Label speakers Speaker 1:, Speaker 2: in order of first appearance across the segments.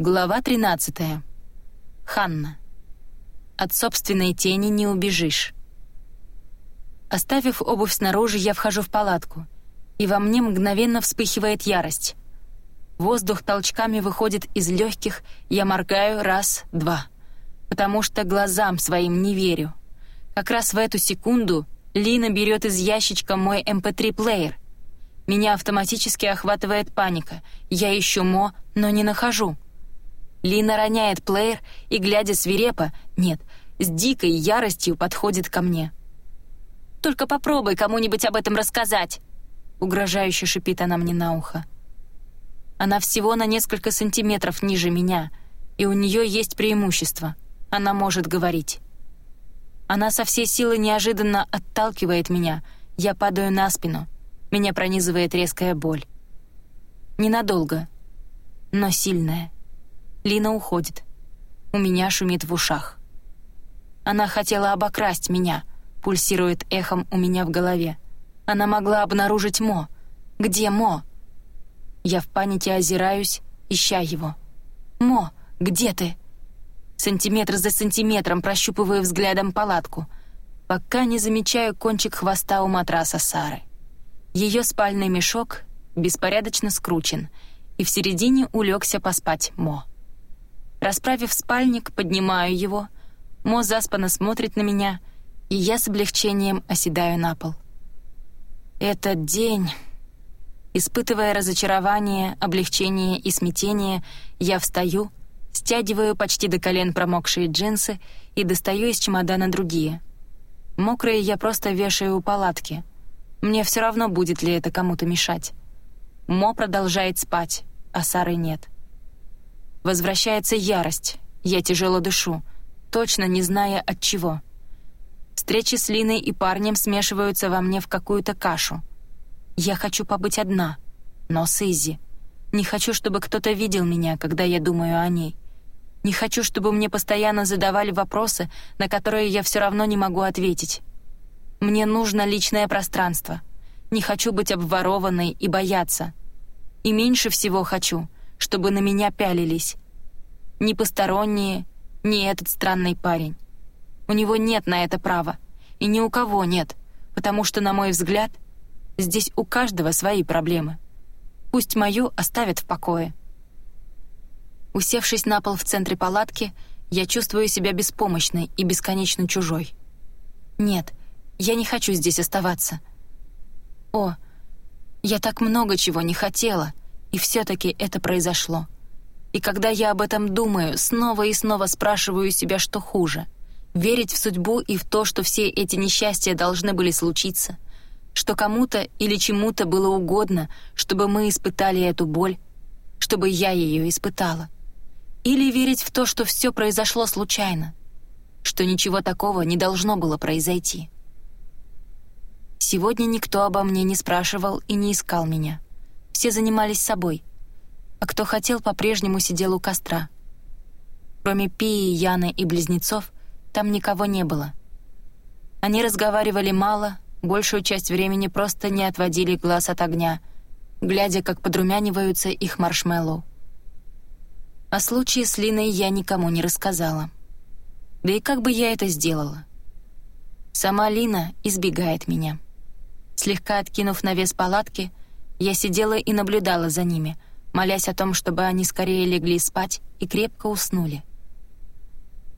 Speaker 1: Глава 13. Ханна. От собственной тени не убежишь. Оставив обувь снаружи, я вхожу в палатку, и во мне мгновенно вспыхивает ярость. Воздух толчками выходит из легких, я моргаю раз, два, потому что глазам своим не верю. Как раз в эту секунду Лина берет из ящичка мой MP3-плеер. Эм Меня автоматически охватывает паника. Я ищу Мо, но не нахожу. Лина роняет плеер и, глядя свирепо, нет, с дикой яростью подходит ко мне. «Только попробуй кому-нибудь об этом рассказать!» Угрожающе шипит она мне на ухо. Она всего на несколько сантиметров ниже меня, и у нее есть преимущество. Она может говорить. Она со всей силы неожиданно отталкивает меня. Я падаю на спину. Меня пронизывает резкая боль. Ненадолго, но сильная. Лина уходит. У меня шумит в ушах. Она хотела обокрасть меня, пульсирует эхом у меня в голове. Она могла обнаружить Мо. Где Мо? Я в панике озираюсь, ища его. «Мо, где ты?» Сантиметр за сантиметром прощупываю взглядом палатку, пока не замечаю кончик хвоста у матраса Сары. Ее спальный мешок беспорядочно скручен, и в середине улегся поспать Мо. Расправив спальник, поднимаю его. Мо заспанно смотрит на меня, и я с облегчением оседаю на пол. Этот день... Испытывая разочарование, облегчение и смятение, я встаю, стягиваю почти до колен промокшие джинсы и достаю из чемодана другие. Мокрые я просто вешаю у палатки. Мне все равно, будет ли это кому-то мешать. Мо продолжает спать, а Сары нет. Возвращается ярость. Я тяжело дышу, точно не зная от чего. Встречи с Линой и парнем смешиваются во мне в какую-то кашу. Я хочу побыть одна, но с Изи. Не хочу, чтобы кто-то видел меня, когда я думаю о ней. Не хочу, чтобы мне постоянно задавали вопросы, на которые я все равно не могу ответить. Мне нужно личное пространство. Не хочу быть обворованной и бояться. И меньше всего хочу — чтобы на меня пялились. Ни посторонние, ни этот странный парень. У него нет на это права. И ни у кого нет, потому что, на мой взгляд, здесь у каждого свои проблемы. Пусть мою оставят в покое. Усевшись на пол в центре палатки, я чувствую себя беспомощной и бесконечно чужой. Нет, я не хочу здесь оставаться. О, я так много чего не хотела, и все-таки это произошло. И когда я об этом думаю, снова и снова спрашиваю себя, что хуже. Верить в судьбу и в то, что все эти несчастья должны были случиться. Что кому-то или чему-то было угодно, чтобы мы испытали эту боль, чтобы я ее испытала. Или верить в то, что все произошло случайно, что ничего такого не должно было произойти. Сегодня никто обо мне не спрашивал и не искал меня. Все занимались собой. А кто хотел, по-прежнему сидел у костра. Кроме Пии, Яны и близнецов, там никого не было. Они разговаривали мало, большую часть времени просто не отводили глаз от огня, глядя, как подрумяниваются их маршмеллоу. О случае с Линой я никому не рассказала. Да и как бы я это сделала? Сама Лина избегает меня. Слегка откинув навес палатки, я сидела и наблюдала за ними, молясь о том, чтобы они скорее легли спать и крепко уснули.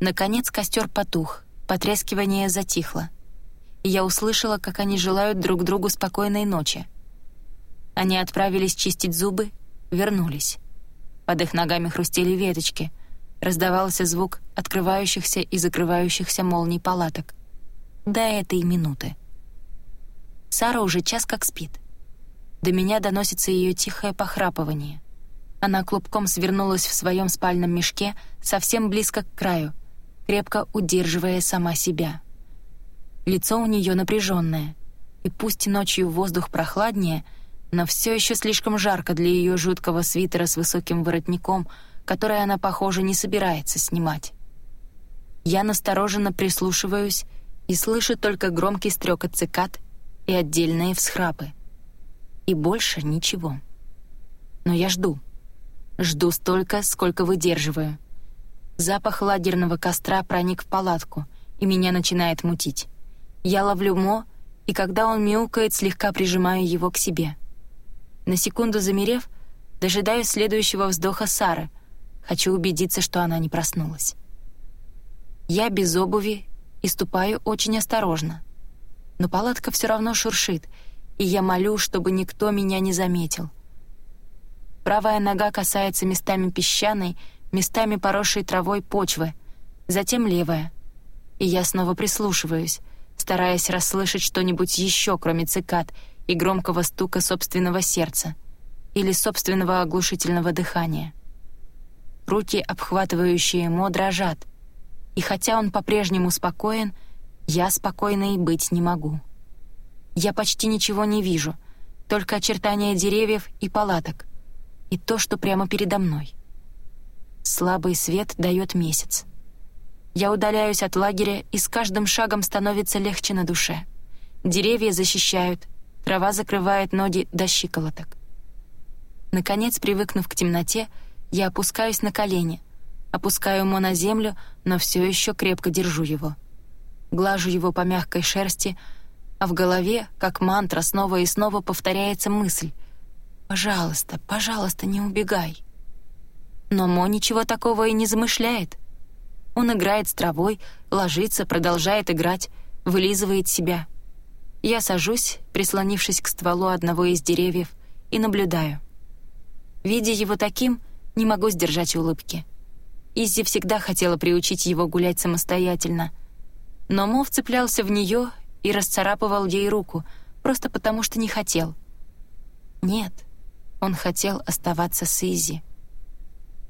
Speaker 1: Наконец костер потух, потрескивание затихло, и я услышала, как они желают друг другу спокойной ночи. Они отправились чистить зубы, вернулись. Под их ногами хрустели веточки, раздавался звук открывающихся и закрывающихся молний палаток. До этой минуты. Сара уже час как спит — до меня доносится ее тихое похрапывание. Она клубком свернулась в своем спальном мешке совсем близко к краю, крепко удерживая сама себя. Лицо у нее напряженное, и пусть ночью воздух прохладнее, но все еще слишком жарко для ее жуткого свитера с высоким воротником, который она, похоже, не собирается снимать. Я настороженно прислушиваюсь и слышу только громкий стрекот цикад и отдельные всхрапы и больше ничего. Но я жду. Жду столько, сколько выдерживаю. Запах лагерного костра проник в палатку, и меня начинает мутить. Я ловлю Мо, и когда он мяукает, слегка прижимаю его к себе. На секунду замерев, дожидаюсь следующего вздоха Сары. Хочу убедиться, что она не проснулась. Я без обуви и ступаю очень осторожно. Но палатка все равно шуршит, и я молю, чтобы никто меня не заметил. Правая нога касается местами песчаной, местами поросшей травой почвы, затем левая. И я снова прислушиваюсь, стараясь расслышать что-нибудь еще, кроме цикад и громкого стука собственного сердца или собственного оглушительного дыхания. Руки, обхватывающие Мо, дрожат, и хотя он по-прежнему спокоен, я спокойной быть не могу. Я почти ничего не вижу, только очертания деревьев и палаток, и то, что прямо передо мной. Слабый свет дает месяц. Я удаляюсь от лагеря, и с каждым шагом становится легче на душе. Деревья защищают, трава закрывает ноги до щиколоток. Наконец, привыкнув к темноте, я опускаюсь на колени, опускаю Мо на землю, но все еще крепко держу его. Глажу его по мягкой шерсти, а в голове, как мантра, снова и снова повторяется мысль «Пожалуйста, пожалуйста, не убегай». Но Мо ничего такого и не замышляет. Он играет с травой, ложится, продолжает играть, вылизывает себя. Я сажусь, прислонившись к стволу одного из деревьев, и наблюдаю. Видя его таким, не могу сдержать улыбки. Иззи всегда хотела приучить его гулять самостоятельно. Но Мо вцеплялся в нее и расцарапывал ей руку, просто потому что не хотел. Нет, он хотел оставаться с Изи.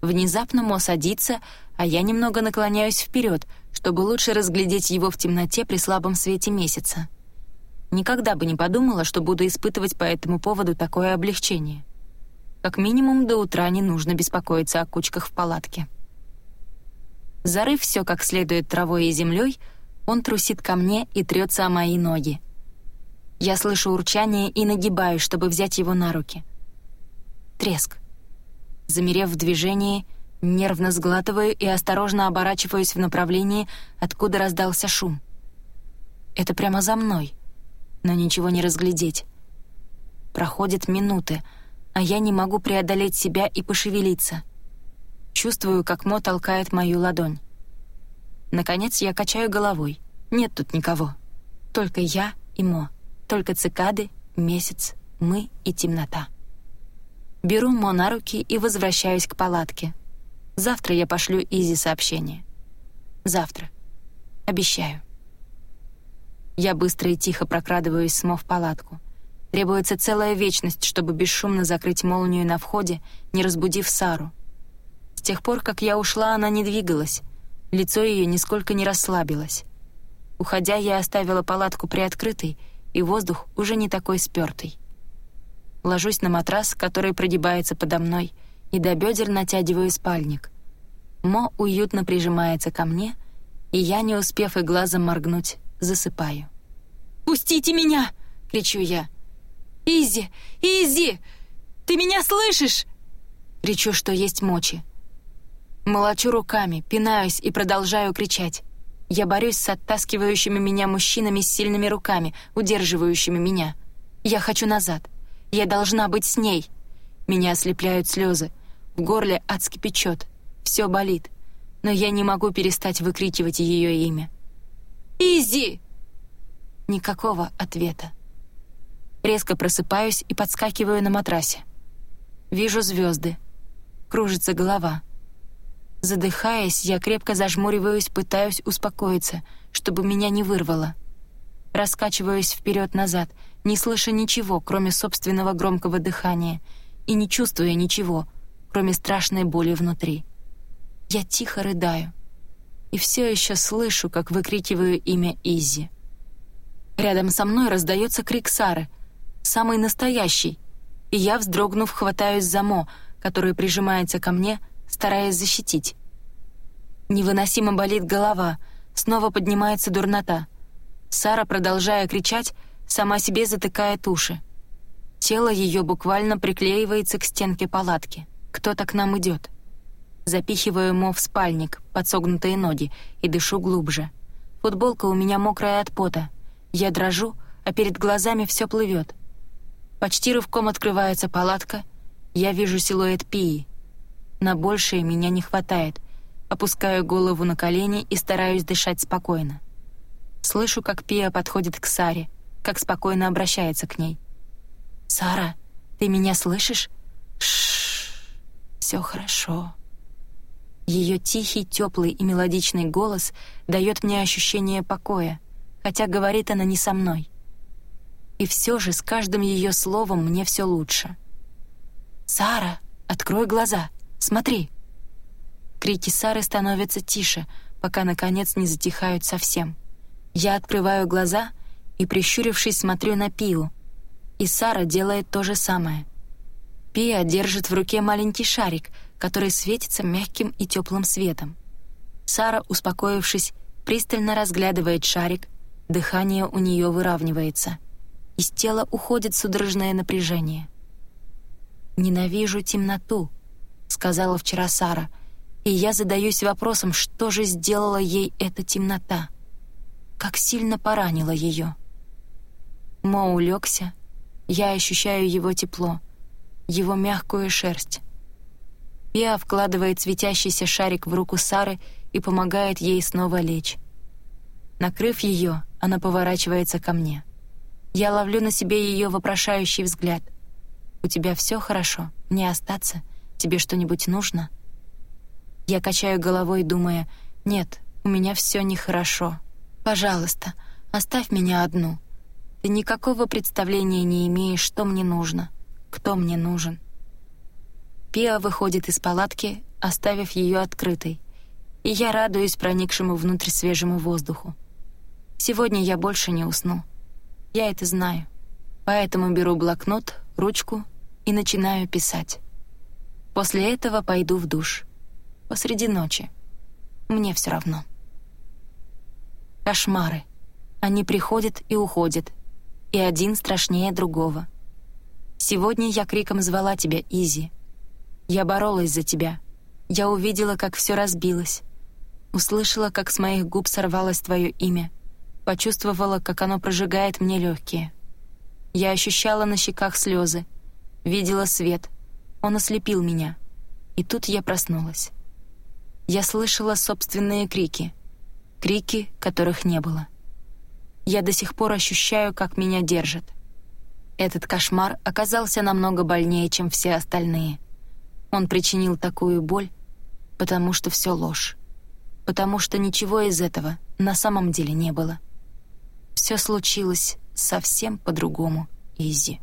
Speaker 1: Внезапно Мо садится, а я немного наклоняюсь вперед, чтобы лучше разглядеть его в темноте при слабом свете месяца. Никогда бы не подумала, что буду испытывать по этому поводу такое облегчение. Как минимум до утра не нужно беспокоиться о кучках в палатке. Зарыв все как следует травой и землей, он трусит ко мне и трется о мои ноги. Я слышу урчание и нагибаюсь, чтобы взять его на руки. Треск. Замерев в движении, нервно сглатываю и осторожно оборачиваюсь в направлении, откуда раздался шум. Это прямо за мной, но ничего не разглядеть. Проходят минуты, а я не могу преодолеть себя и пошевелиться. Чувствую, как Мо толкает мою ладонь. Наконец я качаю головой. Нет тут никого. Только я и Мо. Только цикады, месяц, мы и темнота. Беру Мо на руки и возвращаюсь к палатке. Завтра я пошлю Изи сообщение. Завтра. Обещаю. Я быстро и тихо прокрадываюсь с Мо в палатку. Требуется целая вечность, чтобы бесшумно закрыть молнию на входе, не разбудив Сару. С тех пор, как я ушла, она не двигалась. Лицо ее нисколько не расслабилось. Уходя, я оставила палатку приоткрытой, и воздух уже не такой спёртый ложусь на матрас, который прогибается подо мной, и до бедер натягиваю спальник. Мо уютно прижимается ко мне, и я, не успев и глазом моргнуть, засыпаю. «Пустите меня!» — кричу я. «Изи! Изи! Ты меня слышишь?» Кричу, что есть мочи. Молочу руками, пинаюсь и продолжаю кричать. Я борюсь с оттаскивающими меня мужчинами с сильными руками, удерживающими меня. Я хочу назад. Я должна быть с ней. Меня ослепляют слезы. В горле адски печет. Все болит. Но я не могу перестать выкрикивать ее имя. «Изи!» Никакого ответа. Резко просыпаюсь и подскакиваю на матрасе. Вижу звезды. Кружится голова. Задыхаясь, я крепко зажмуриваюсь, пытаюсь успокоиться, чтобы меня не вырвало. Раскачиваюсь вперед-назад — не слыша ничего, кроме собственного громкого дыхания, и не чувствуя ничего, кроме страшной боли внутри. Я тихо рыдаю и все еще слышу, как выкрикиваю имя Изи. Рядом со мной раздается крик Сары, самый настоящий, и я, вздрогнув, хватаюсь за Мо, который прижимается ко мне, стараясь защитить. Невыносимо болит голова, снова поднимается дурнота. Сара, продолжая кричать, сама себе затыкает уши. Тело ее буквально приклеивается к стенке палатки. Кто-то к нам идет. Запихиваю Мо в спальник, под согнутые ноги, и дышу глубже. Футболка у меня мокрая от пота. Я дрожу, а перед глазами все плывет. Почти рывком открывается палатка. Я вижу силуэт Пии. На большее меня не хватает. Опускаю голову на колени и стараюсь дышать спокойно. Слышу, как Пия подходит к Саре, как спокойно обращается к ней. «Сара, ты меня слышишь?» Шш, все хорошо. Ее тихий, теплый и мелодичный голос дает мне ощущение покоя, хотя говорит она не со мной. И все же с каждым ее словом мне все лучше. «Сара, открой глаза, смотри!» Крики Сары становятся тише, пока, наконец, не затихают совсем. Я открываю глаза и, прищурившись, смотрю на Пию. И Сара делает то же самое. Пия держит в руке маленький шарик, который светится мягким и теплым светом. Сара, успокоившись, пристально разглядывает шарик, дыхание у нее выравнивается. Из тела уходит судорожное напряжение. «Ненавижу темноту», — сказала вчера Сара, и я задаюсь вопросом, что же сделала ей эта темнота как сильно поранило ее. Мо улегся, я ощущаю его тепло, его мягкую шерсть. Пиа вкладывает светящийся шарик в руку Сары и помогает ей снова лечь. Накрыв ее, она поворачивается ко мне. Я ловлю на себе ее вопрошающий взгляд. «У тебя все хорошо? Мне остаться? Тебе что-нибудь нужно?» Я качаю головой, думая, «Нет, у меня все нехорошо». Пожалуйста, оставь меня одну. Ты никакого представления не имеешь, что мне нужно, кто мне нужен. Пиа выходит из палатки, оставив ее открытой, и я радуюсь проникшему внутрь свежему воздуху. Сегодня я больше не усну. Я это знаю. Поэтому беру блокнот, ручку и начинаю писать. После этого пойду в душ. Посреди ночи. Мне все равно. Кошмары. Они приходят и уходят, и один страшнее другого. Сегодня я криком звала тебя, Изи. Я боролась за тебя. Я увидела, как все разбилось. Услышала, как с моих губ сорвалось твое имя. Почувствовала, как оно прожигает мне легкие. Я ощущала на щеках слезы. Видела свет. Он ослепил меня. И тут я проснулась. Я слышала собственные крики — крики, которых не было. Я до сих пор ощущаю, как меня держат. Этот кошмар оказался намного больнее, чем все остальные. Он причинил такую боль, потому что все ложь. Потому что ничего из этого на самом деле не было. Все случилось совсем по-другому, Изи.